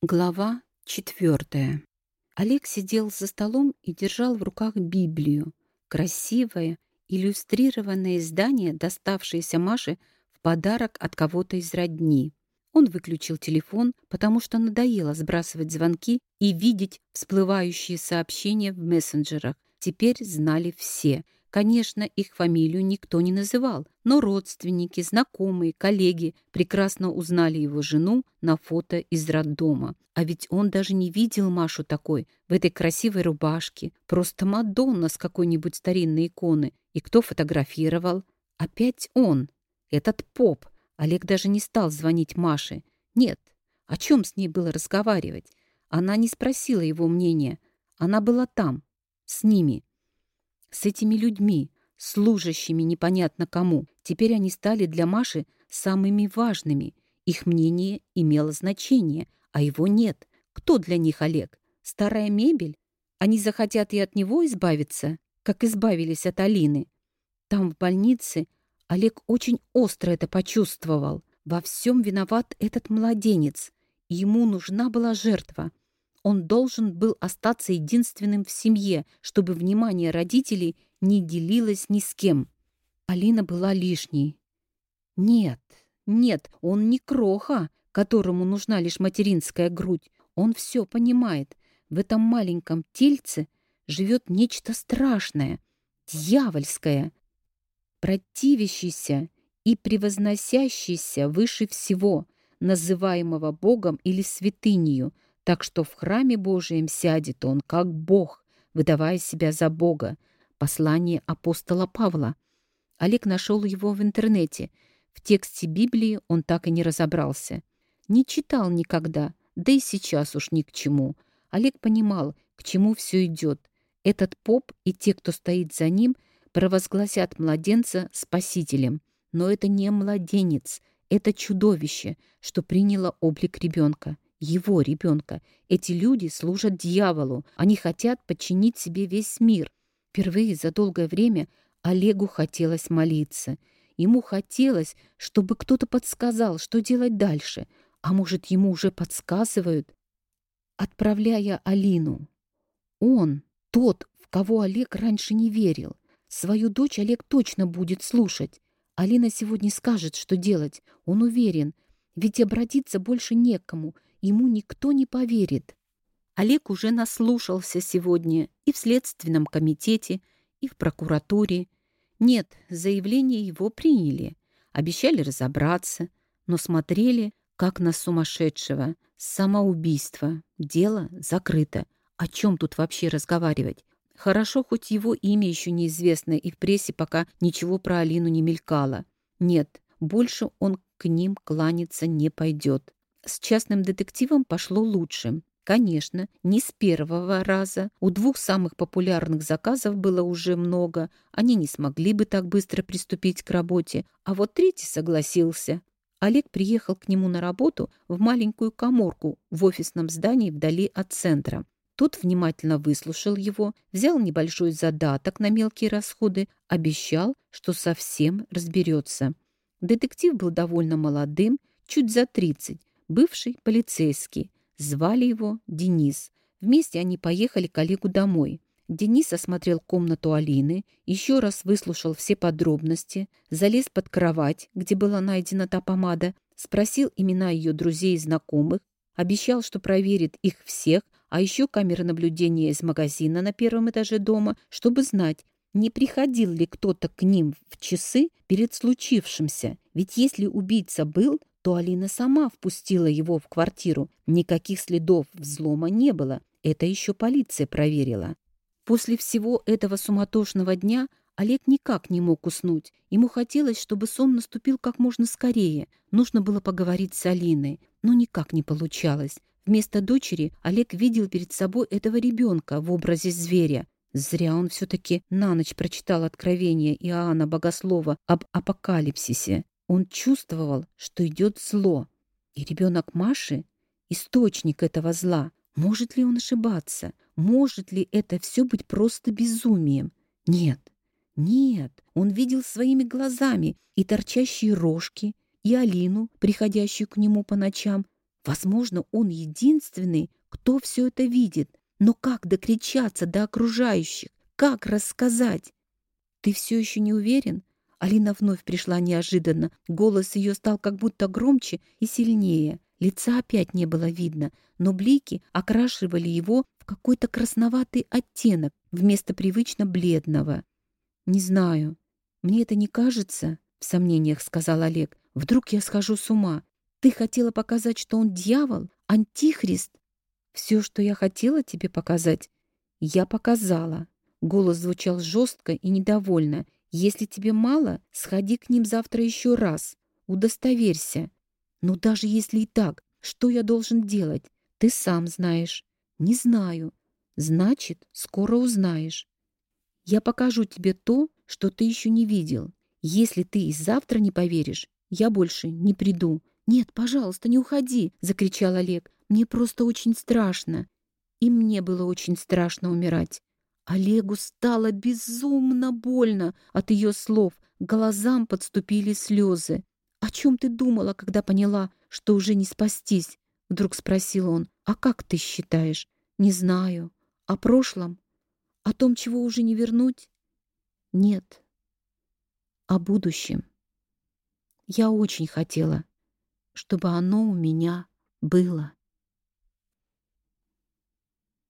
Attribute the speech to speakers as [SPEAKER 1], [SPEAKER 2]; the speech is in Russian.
[SPEAKER 1] Глава четвертая. Олег сидел за столом и держал в руках Библию. Красивое, иллюстрированное издание, доставшееся Маше в подарок от кого-то из родни. Он выключил телефон, потому что надоело сбрасывать звонки и видеть всплывающие сообщения в мессенджерах. Теперь знали все — Конечно, их фамилию никто не называл, но родственники, знакомые, коллеги прекрасно узнали его жену на фото из роддома. А ведь он даже не видел Машу такой, в этой красивой рубашке. Просто Мадонна с какой-нибудь старинной иконы. И кто фотографировал? Опять он. Этот поп. Олег даже не стал звонить Маше. Нет, о чем с ней было разговаривать? Она не спросила его мнения. Она была там, с ними с этими людьми, служащими непонятно кому. Теперь они стали для Маши самыми важными. Их мнение имело значение, а его нет. Кто для них Олег? Старая мебель? Они захотят и от него избавиться, как избавились от Алины. Там, в больнице, Олег очень остро это почувствовал. Во всем виноват этот младенец. Ему нужна была жертва. Он должен был остаться единственным в семье, чтобы внимание родителей не делилось ни с кем. Алина была лишней. Нет, нет, он не кроха, которому нужна лишь материнская грудь. Он все понимает. В этом маленьком тельце живет нечто страшное, дьявольское, противящееся и превозносящееся выше всего, называемого Богом или святынью — так что в храме Божием сядет он, как Бог, выдавая себя за Бога. Послание апостола Павла. Олег нашел его в интернете. В тексте Библии он так и не разобрался. Не читал никогда, да и сейчас уж ни к чему. Олег понимал, к чему все идет. Этот поп и те, кто стоит за ним, провозгласят младенца спасителем. Но это не младенец, это чудовище, что приняло облик ребенка его ребенка. Эти люди служат дьяволу. Они хотят подчинить себе весь мир. Впервые за долгое время Олегу хотелось молиться. Ему хотелось, чтобы кто-то подсказал, что делать дальше. А может, ему уже подсказывают? Отправляя Алину. Он, тот, в кого Олег раньше не верил. Свою дочь Олег точно будет слушать. Алина сегодня скажет, что делать. Он уверен. Ведь обратиться больше некому — ему никто не поверит. Олег уже наслушался сегодня и в Следственном комитете, и в прокуратуре. Нет, заявление его приняли, обещали разобраться, но смотрели, как на сумасшедшего. Самоубийство. Дело закрыто. О чем тут вообще разговаривать? Хорошо, хоть его имя еще неизвестно, и в прессе пока ничего про Алину не мелькало. Нет, больше он к ним кланяться не пойдет. С частным детективом пошло лучше. Конечно, не с первого раза. У двух самых популярных заказов было уже много. Они не смогли бы так быстро приступить к работе. А вот третий согласился. Олег приехал к нему на работу в маленькую коморку в офисном здании вдали от центра. Тот внимательно выслушал его, взял небольшой задаток на мелкие расходы, обещал, что совсем разберется. Детектив был довольно молодым, чуть за 30, бывший полицейский. Звали его Денис. Вместе они поехали к Олегу домой. Денис осмотрел комнату Алины, еще раз выслушал все подробности, залез под кровать, где была найдена та помада, спросил имена ее друзей и знакомых, обещал, что проверит их всех, а еще камеры наблюдения из магазина на первом этаже дома, чтобы знать, не приходил ли кто-то к ним в часы перед случившимся. Ведь если убийца был, то Алина сама впустила его в квартиру. Никаких следов взлома не было. Это еще полиция проверила. После всего этого суматошного дня Олег никак не мог уснуть. Ему хотелось, чтобы сон наступил как можно скорее. Нужно было поговорить с Алиной, но никак не получалось. Вместо дочери Олег видел перед собой этого ребенка в образе зверя. Зря он все-таки на ночь прочитал откровение Иоанна Богослова об апокалипсисе. Он чувствовал, что идет зло, и ребенок Маши — источник этого зла. Может ли он ошибаться? Может ли это все быть просто безумием? Нет, нет, он видел своими глазами и торчащие рожки, и Алину, приходящую к нему по ночам. Возможно, он единственный, кто все это видит. Но как докричаться до окружающих? Как рассказать? Ты все еще не уверен? Алина вновь пришла неожиданно. Голос ее стал как будто громче и сильнее. Лица опять не было видно, но блики окрашивали его в какой-то красноватый оттенок вместо привычно бледного. «Не знаю. Мне это не кажется?» — в сомнениях сказал Олег. «Вдруг я схожу с ума? Ты хотела показать, что он дьявол, антихрист? Все, что я хотела тебе показать, я показала». Голос звучал жестко и недовольно, если тебе мало, сходи к ним завтра еще раз. Удостоверься. Но даже если и так, что я должен делать? Ты сам знаешь. Не знаю. Значит, скоро узнаешь. Я покажу тебе то, что ты еще не видел. Если ты и завтра не поверишь, я больше не приду. Нет, пожалуйста, не уходи, закричал Олег. Мне просто очень страшно. И мне было очень страшно умирать. Олегу стало безумно больно от ее слов, глазам подступили слезы. «О чем ты думала, когда поняла, что уже не спастись?» Вдруг спросил он. «А как ты считаешь?» «Не знаю. О прошлом? О том, чего уже не вернуть?» «Нет. О будущем. Я очень хотела, чтобы оно у меня было».